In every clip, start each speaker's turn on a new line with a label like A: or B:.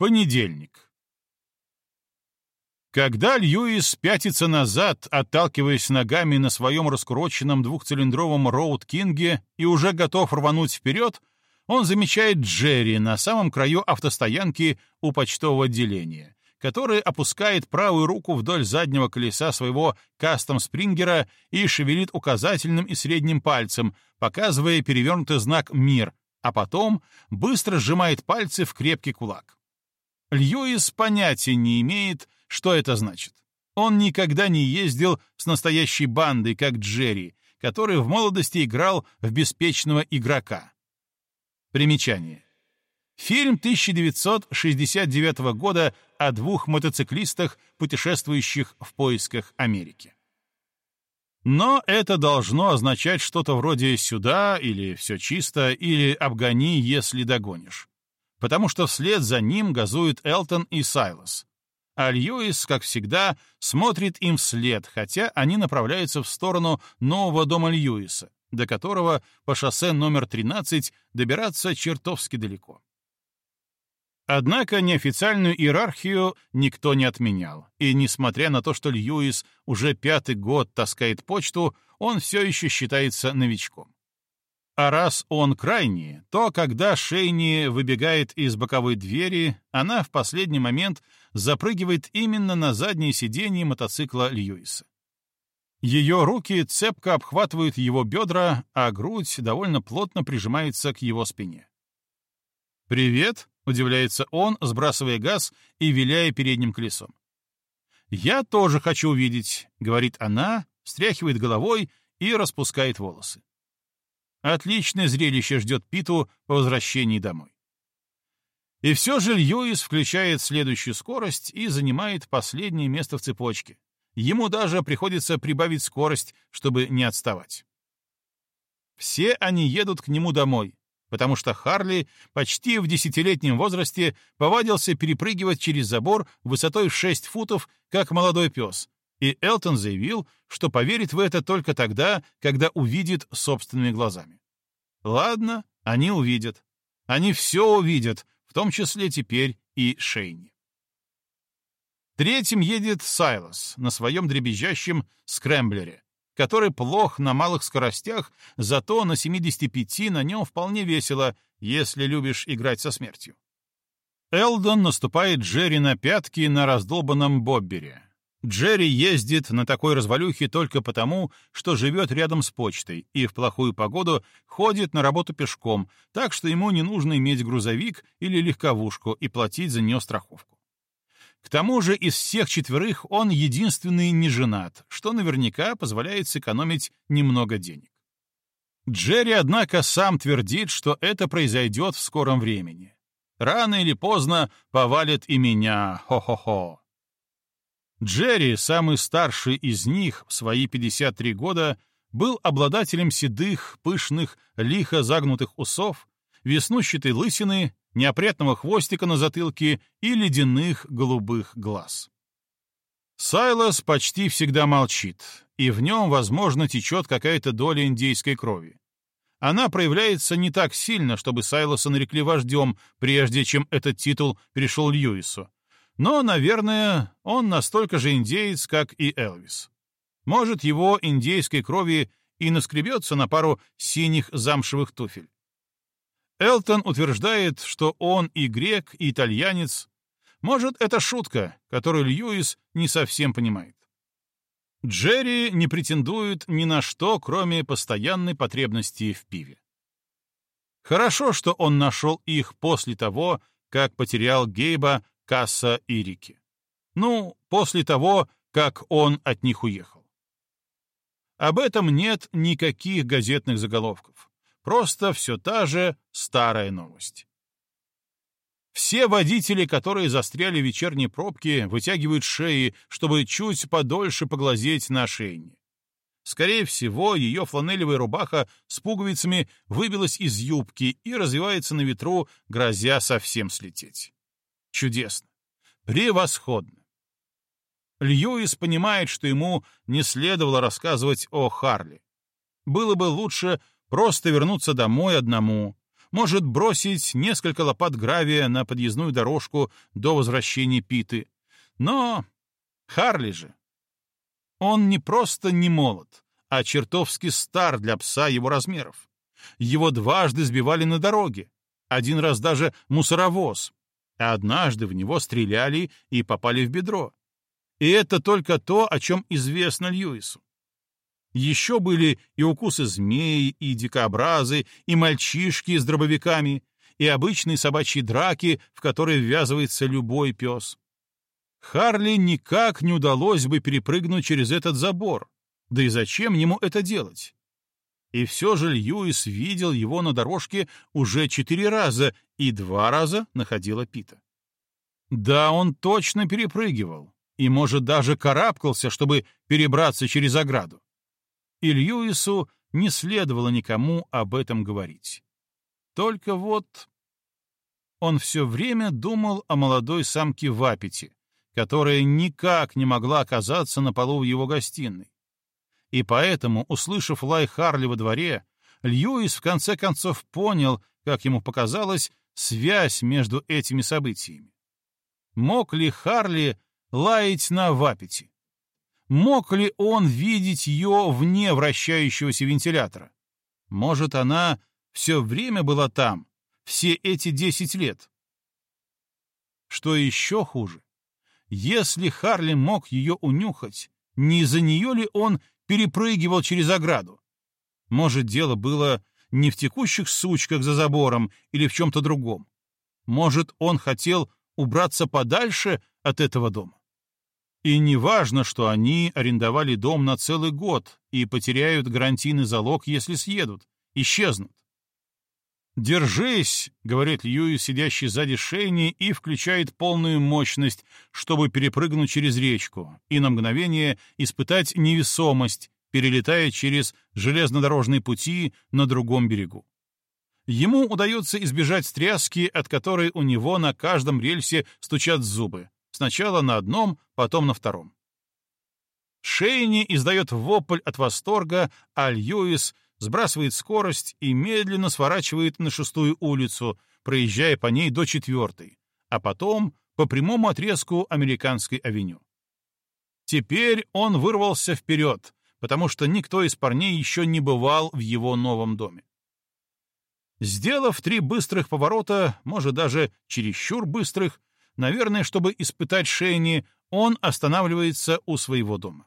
A: Понедельник. Когда Льюис пятится назад, отталкиваясь ногами на своем раскуроченном двухцилиндровом Роуд Кинге и уже готов рвануть вперед, он замечает Джерри на самом краю автостоянки у почтового отделения, который опускает правую руку вдоль заднего колеса своего кастом-спрингера и шевелит указательным и средним пальцем, показывая перевернутый знак «Мир», а потом быстро сжимает пальцы в крепкий кулак. Льюис понятия не имеет, что это значит. Он никогда не ездил с настоящей бандой, как Джерри, который в молодости играл в беспечного игрока. Примечание. Фильм 1969 года о двух мотоциклистах, путешествующих в поисках Америки. Но это должно означать что-то вроде «сюда» или «все чисто» или «обгони, если догонишь» потому что вслед за ним газуют Элтон и Сайлос. А Льюис, как всегда, смотрит им вслед, хотя они направляются в сторону нового дома Льюиса, до которого по шоссе номер 13 добираться чертовски далеко. Однако неофициальную иерархию никто не отменял, и несмотря на то, что Льюис уже пятый год таскает почту, он все еще считается новичком. А раз он крайний, то когда Шейни выбегает из боковой двери, она в последний момент запрыгивает именно на заднее сиденье мотоцикла Льюиса. Ее руки цепко обхватывают его бедра, а грудь довольно плотно прижимается к его спине. «Привет», — удивляется он, сбрасывая газ и виляя передним колесом. «Я тоже хочу увидеть», — говорит она, стряхивает головой и распускает волосы. Отличное зрелище ждет Питу по возвращении домой. И все же Льюис включает следующую скорость и занимает последнее место в цепочке. Ему даже приходится прибавить скорость, чтобы не отставать. Все они едут к нему домой, потому что Харли почти в десятилетнем возрасте повадился перепрыгивать через забор высотой в 6 футов, как молодой пес, и Элтон заявил, что поверит в это только тогда, когда увидит собственными глазами. Ладно, они увидят. Они все увидят, в том числе теперь и Шейни. Третьим едет Сайлос на своем дребезжащем скрэмблере, который плох на малых скоростях, зато на 75 на нем вполне весело, если любишь играть со смертью. Элдон наступает Джерри на пятки на раздолбанном боббере, Джерри ездит на такой развалюхе только потому, что живет рядом с почтой и в плохую погоду ходит на работу пешком, так что ему не нужно иметь грузовик или легковушку и платить за нее страховку. К тому же из всех четверых он единственный не женат, что наверняка позволяет сэкономить немного денег. Джерри, однако, сам твердит, что это произойдет в скором времени. Рано или поздно повалит и меня, хо-хо-хо. Джерри, самый старший из них в свои 53 года, был обладателем седых, пышных, лихо загнутых усов, веснущатой лысины, неопрятного хвостика на затылке и ледяных голубых глаз. Сайлос почти всегда молчит, и в нем, возможно, течет какая-то доля индейской крови. Она проявляется не так сильно, чтобы Сайлоса нарекли вождем, прежде чем этот титул перешел Льюису, но, наверное, он настолько же индеец, как и Элвис. Может, его индейской крови и наскребется на пару синих замшевых туфель. Элтон утверждает, что он и грек, и итальянец. Может, это шутка, которую Льюис не совсем понимает. Джерри не претендует ни на что, кроме постоянной потребности в пиве. Хорошо, что он нашел их после того, как потерял Гейба Касса и Рики. Ну, после того, как он от них уехал. Об этом нет никаких газетных заголовков. Просто все та же старая новость. Все водители, которые застряли в вечерней пробке, вытягивают шеи, чтобы чуть подольше поглазеть на ошейне. Скорее всего, ее фланелевая рубаха с пуговицами выбилась из юбки и развивается на ветру, грозя совсем слететь. Чудесно. Превосходно. Льюис понимает, что ему не следовало рассказывать о Харли. Было бы лучше просто вернуться домой одному, может бросить несколько лопат гравия на подъездную дорожку до возвращения Питы. Но Харли же. Он не просто не молод, а чертовски стар для пса его размеров. Его дважды сбивали на дороге, один раз даже мусоровоз, а однажды в него стреляли и попали в бедро. И это только то, о чем известно Льюису. Еще были и укусы змей, и дикобразы, и мальчишки с дробовиками, и обычные собачьи драки, в которые ввязывается любой пес. Харли никак не удалось бы перепрыгнуть через этот забор. Да и зачем ему это делать? И все же Льюис видел его на дорожке уже четыре раза, и два раза находила Пита. Да, он точно перепрыгивал, и, может, даже карабкался, чтобы перебраться через ограду и Льюису не следовало никому об этом говорить. Только вот он все время думал о молодой самке в аппете, которая никак не могла оказаться на полу в его гостиной. И поэтому, услышав лай Харли во дворе, Льюис в конце концов понял, как ему показалось, связь между этими событиями. Мог ли Харли лаять на вапете? Мог ли он видеть ее вне вращающегося вентилятора? Может, она все время была там, все эти десять лет? Что еще хуже, если Харли мог ее унюхать, не из-за нее ли он перепрыгивал через ограду? Может, дело было не в текущих сучках за забором или в чем-то другом. Может, он хотел убраться подальше от этого дома? И не важно, что они арендовали дом на целый год и потеряют гарантийный залог, если съедут, исчезнут. «Держись», — говорит Льюис, сидящий сзади Шейни, и включает полную мощность, чтобы перепрыгнуть через речку и на мгновение испытать невесомость, перелетая через железнодорожные пути на другом берегу. Ему удается избежать стряски, от которой у него на каждом рельсе стучат зубы, Сначала на одном, потом на втором. Шейни издает вопль от восторга, а Льюис сбрасывает скорость и медленно сворачивает на шестую улицу, проезжая по ней до четвертой, а потом по прямому отрезку Американской авеню. Теперь он вырвался вперед, потому что никто из парней еще не бывал в его новом доме. Сделав три быстрых поворота, может, даже чересчур быстрых, Наверное, чтобы испытать Шейни, он останавливается у своего дома.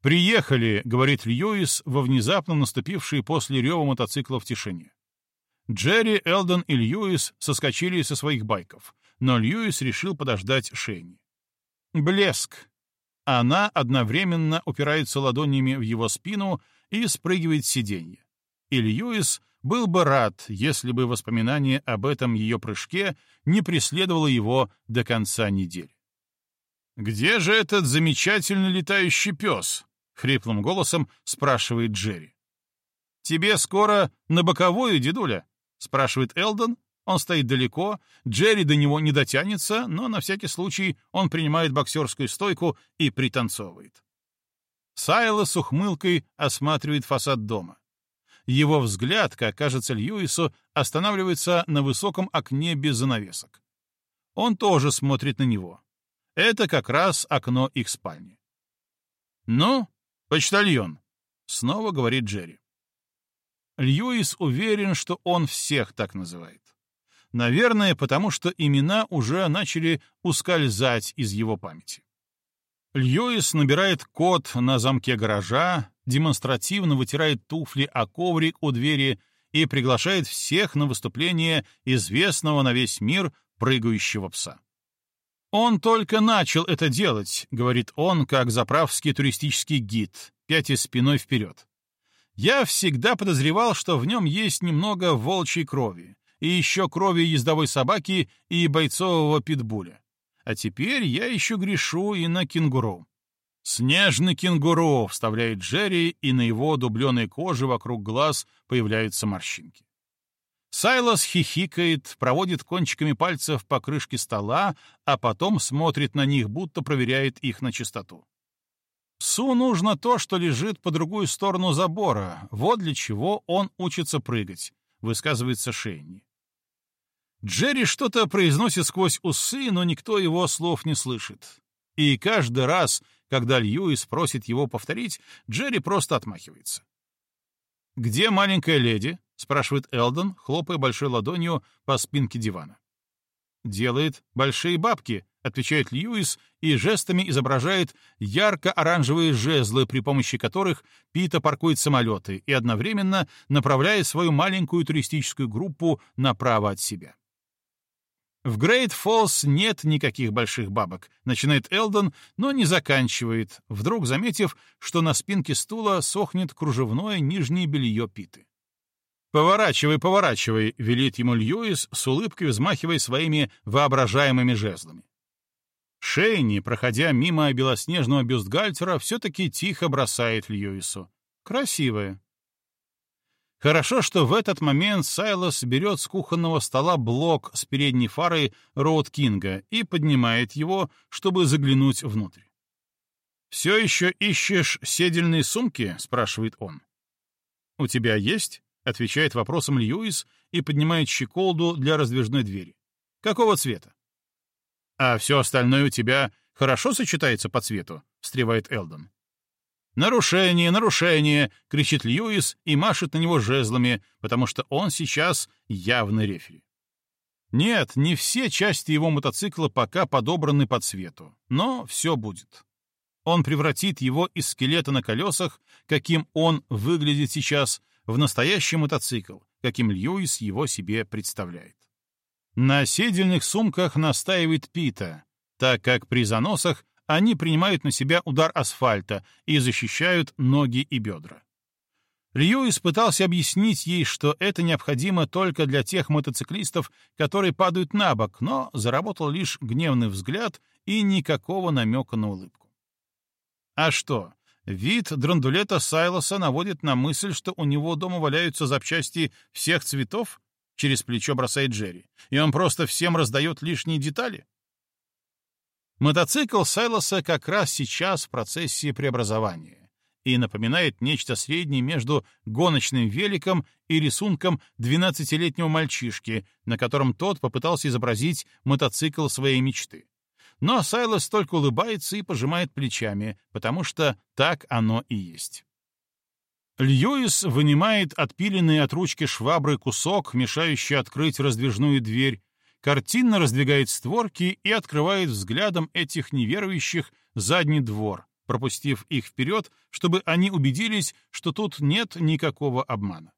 A: «Приехали», — говорит Льюис во внезапно наступившей после рева мотоцикла в тишине. Джерри, Элдон и Льюис соскочили со своих байков, но Льюис решил подождать Шейни. Блеск. Она одновременно упирается ладонями в его спину и спрыгивает с сиденья. И Льюис был бы рад, если бы воспоминание об этом ее прыжке не преследовало его до конца недели. «Где же этот замечательный летающий пес?» — хриплым голосом спрашивает Джерри. «Тебе скоро на боковую, дедуля?» — спрашивает Элдон. Он стоит далеко, Джерри до него не дотянется, но на всякий случай он принимает боксерскую стойку и пританцовывает. Сайла с ухмылкой осматривает фасад дома. Его взгляд, как кажется Льюису, останавливается на высоком окне без занавесок. Он тоже смотрит на него. Это как раз окно их спальни. «Ну, почтальон», — снова говорит Джерри. Льюис уверен, что он всех так называет. Наверное, потому что имена уже начали ускользать из его памяти. Льюис набирает код на замке гаража, демонстративно вытирает туфли о коврик у двери и приглашает всех на выступление известного на весь мир прыгающего пса. «Он только начал это делать», — говорит он, как заправский туристический гид, пятя спиной вперед. «Я всегда подозревал, что в нем есть немного волчьей крови, и еще крови ездовой собаки и бойцового питбуля. А теперь я еще грешу и на кенгуру. «Снежный кенгуру!» — вставляет Джерри, и на его дубленой коже вокруг глаз появляются морщинки. Сайлос хихикает, проводит кончиками пальцев по крышке стола, а потом смотрит на них, будто проверяет их на чистоту. Псу нужно то, что лежит по другую сторону забора, вот для чего он учится прыгать. высказывается Шейни. Джерри что-то произносит сквозь усы, но никто его слов не слышит. И каждый раз, когда Льюис просит его повторить, Джерри просто отмахивается. «Где маленькая леди?» — спрашивает Элдон, хлопая большой ладонью по спинке дивана. «Делает большие бабки», — отвечает Льюис и жестами изображает ярко-оранжевые жезлы, при помощи которых Пита паркует самолеты и одновременно направляет свою маленькую туристическую группу направо от себя. В Грейт Фоллс нет никаких больших бабок, начинает Элдон, но не заканчивает, вдруг заметив, что на спинке стула сохнет кружевное нижнее белье Питы. «Поворачивай, поворачивай», — велит ему Льюис, с улыбкой взмахивая своими воображаемыми жезлами. Шейни, проходя мимо белоснежного бюстгальтера, все-таки тихо бросает Льюису. «Красивая». Хорошо, что в этот момент Сайлос берет с кухонного стола блок с передней фарой Роуд Кинга и поднимает его, чтобы заглянуть внутрь. «Все еще ищешь седельные сумки?» — спрашивает он. «У тебя есть?» — отвечает вопросом Льюис и поднимает щеколду для раздвижной двери. «Какого цвета?» «А все остальное у тебя хорошо сочетается по цвету?» — встревает Элдон. «Нарушение, нарушение!» — кричит Льюис и машет на него жезлами, потому что он сейчас явный рефери. Нет, не все части его мотоцикла пока подобраны по цвету, но все будет. Он превратит его из скелета на колесах, каким он выглядит сейчас, в настоящий мотоцикл, каким Льюис его себе представляет. На седельных сумках настаивает Пита, так как при заносах они принимают на себя удар асфальта и защищают ноги и бедра. Льюис пытался объяснить ей, что это необходимо только для тех мотоциклистов, которые падают на бок, но заработал лишь гневный взгляд и никакого намека на улыбку. А что, вид драндулета Сайлоса наводит на мысль, что у него дома валяются запчасти всех цветов? Через плечо бросает Джерри. И он просто всем раздает лишние детали? Мотоцикл Сайлоса как раз сейчас в процессе преобразования и напоминает нечто среднее между гоночным великом и рисунком 12-летнего мальчишки, на котором тот попытался изобразить мотоцикл своей мечты. Но Сайлос только улыбается и пожимает плечами, потому что так оно и есть. Льюис вынимает отпиленный от ручки швабры кусок, мешающий открыть раздвижную дверь, картинно раздвигает створки и открывает взглядом этих неверующих задний двор, пропустив их вперед, чтобы они убедились, что тут нет никакого обмана.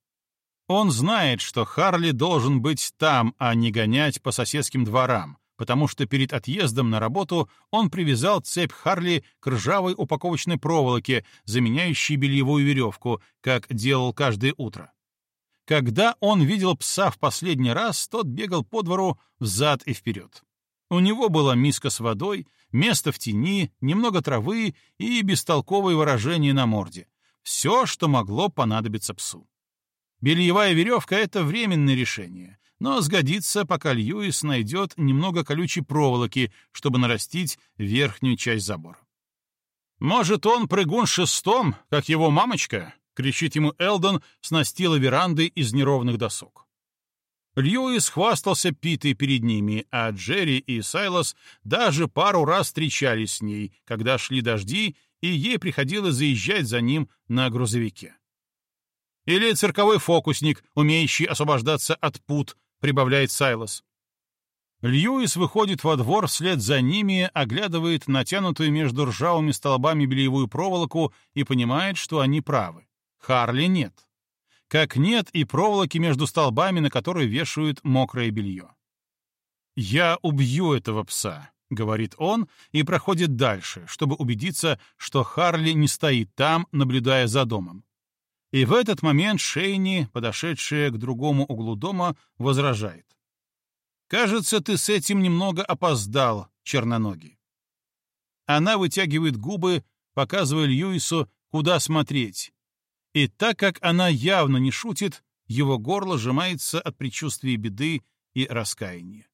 A: Он знает, что Харли должен быть там, а не гонять по соседским дворам, потому что перед отъездом на работу он привязал цепь Харли к ржавой упаковочной проволоке, заменяющей бельевую веревку, как делал каждое утро. Когда он видел пса в последний раз, тот бегал по двору взад и вперед. У него была миска с водой, место в тени, немного травы и бестолковое выражение на морде. Все, что могло понадобиться псу. Бельевая веревка — это временное решение, но сгодится, пока Льюис найдет немного колючей проволоки, чтобы нарастить верхнюю часть забора. Может, он прыгун шестом, как его мамочка? — кричит ему Элдон с настила веранды из неровных досок. Льюис хвастался Питой перед ними, а Джерри и Сайлос даже пару раз встречались с ней, когда шли дожди, и ей приходилось заезжать за ним на грузовике. «Или цирковой фокусник, умеющий освобождаться от пут», — прибавляет Сайлос. Льюис выходит во двор вслед за ними, оглядывает натянутую между ржавыми столбами бельевую проволоку и понимает, что они правы. Харли нет. Как нет и проволоки между столбами, на которые вешают мокрое белье. «Я убью этого пса», — говорит он и проходит дальше, чтобы убедиться, что Харли не стоит там, наблюдая за домом. И в этот момент Шейни, подошедшая к другому углу дома, возражает. «Кажется, ты с этим немного опоздал, черноногий». Она вытягивает губы, показывая Льюису, куда смотреть, и так как она явно не шутит, его горло сжимается от предчувствия беды и раскаяния.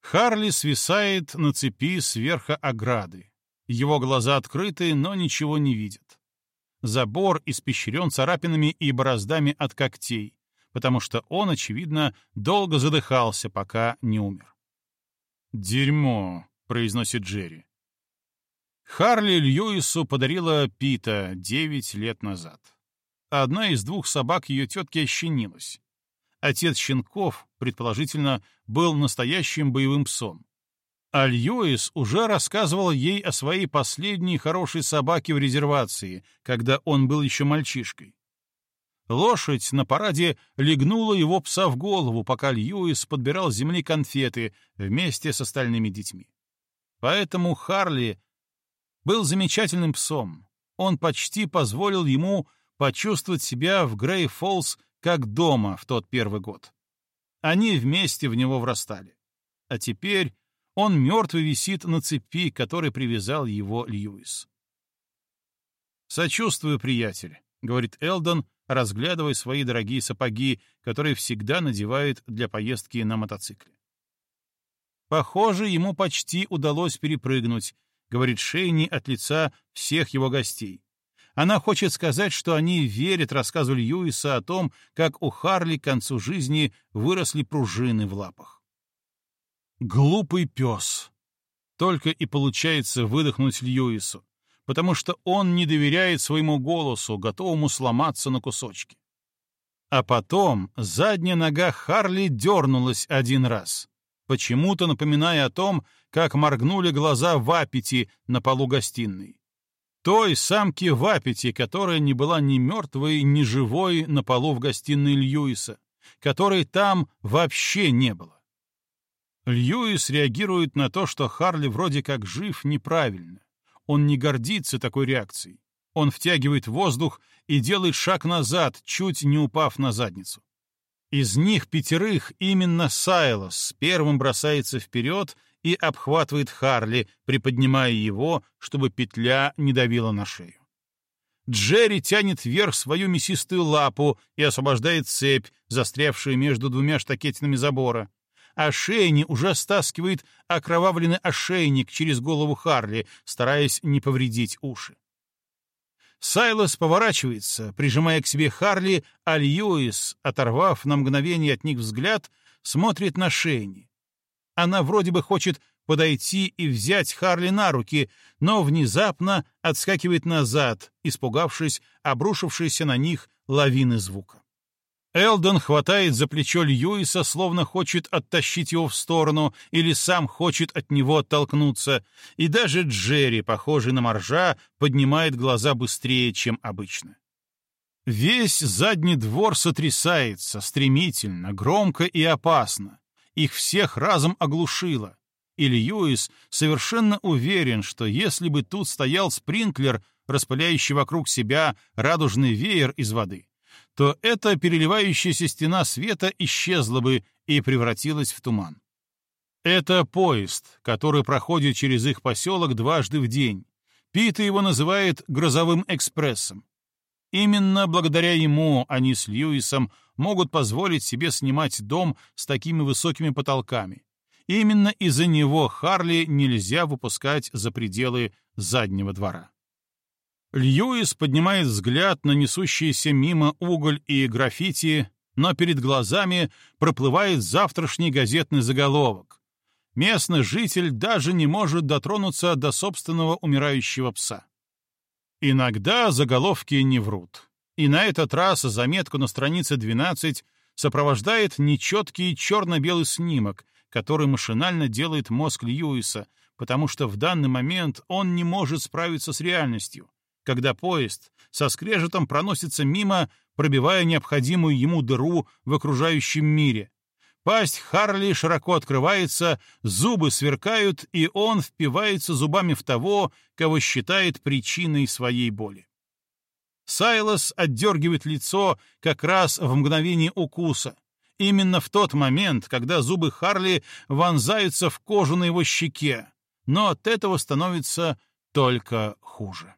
A: Харли свисает на цепи сверху ограды. Его глаза открыты, но ничего не видят. Забор испещрен царапинами и бороздами от когтей, потому что он, очевидно, долго задыхался, пока не умер. «Дерьмо», — произносит Джерри. Харли Льюису подарила Пита девять лет назад. Одна из двух собак ее тетки ощенилась. Отец щенков, предположительно, был настоящим боевым псом. А Льюис уже рассказывал ей о своей последней хорошей собаке в резервации, когда он был еще мальчишкой. Лошадь на параде легнула его пса в голову, пока Льюис подбирал земли конфеты вместе с остальными детьми. Поэтому Харли был замечательным псом. Он почти позволил ему почувствовать себя в Грей-Фоллс как дома в тот первый год. Они вместе в него врастали. А теперь он мертвый висит на цепи, которой привязал его Льюис. «Сочувствую, приятель», — говорит Элдон, разглядывая свои дорогие сапоги, которые всегда надевает для поездки на мотоцикле. Похоже, ему почти удалось перепрыгнуть, говорит Шейни от лица всех его гостей. Она хочет сказать, что они верят рассказу Льюиса о том, как у Харли к концу жизни выросли пружины в лапах. Глупый пес. Только и получается выдохнуть Льюису, потому что он не доверяет своему голосу, готовому сломаться на кусочки. А потом задняя нога Харли дернулась один раз, почему-то напоминая о том, как моргнули глаза в аппете на полу гостиной. Той самки в аппете, которая не была ни мертвой, ни живой на полу в гостиной Льюиса, которой там вообще не было. Льюис реагирует на то, что Харли вроде как жив, неправильно. Он не гордится такой реакцией. Он втягивает воздух и делает шаг назад, чуть не упав на задницу. Из них пятерых именно Сайлос первым бросается вперед и обхватывает Харли, приподнимая его, чтобы петля не давила на шею. Джерри тянет вверх свою мясистую лапу и освобождает цепь, застрявшую между двумя штакетинами забора а Шейни уже стаскивает окровавленный ошейник через голову Харли, стараясь не повредить уши. Сайлос поворачивается, прижимая к себе Харли, а Льюис, оторвав на мгновение от них взгляд, смотрит на Шейни. Она вроде бы хочет подойти и взять Харли на руки, но внезапно отскакивает назад, испугавшись обрушившейся на них лавины звука. Элдон хватает за плечо Льюиса, словно хочет оттащить его в сторону или сам хочет от него оттолкнуться, и даже Джерри, похожий на моржа, поднимает глаза быстрее, чем обычно. Весь задний двор сотрясается, стремительно, громко и опасно. Их всех разом оглушило. И Льюис совершенно уверен, что если бы тут стоял спринклер, распыляющий вокруг себя радужный веер из воды, то эта переливающаяся стена света исчезла бы и превратилась в туман. Это поезд, который проходит через их поселок дважды в день. Пита его называет «грозовым экспрессом». Именно благодаря ему они с Льюисом могут позволить себе снимать дом с такими высокими потолками. Именно из-за него Харли нельзя выпускать за пределы заднего двора. Льюис поднимает взгляд на несущиеся мимо уголь и граффити, но перед глазами проплывает завтрашний газетный заголовок. Местный житель даже не может дотронуться до собственного умирающего пса. Иногда заголовки не врут. И на этот раз заметку на странице 12 сопровождает нечеткий черно-белый снимок, который машинально делает мозг Льюиса, потому что в данный момент он не может справиться с реальностью, когда поезд со скрежетом проносится мимо, пробивая необходимую ему дыру в окружающем мире. Пасть Харли широко открывается, зубы сверкают, и он впивается зубами в того, кого считает причиной своей боли. Сайлос отдергивает лицо как раз в мгновение укуса. Именно в тот момент, когда зубы Харли вонзаются в кожу на его щеке. Но от этого становится только хуже.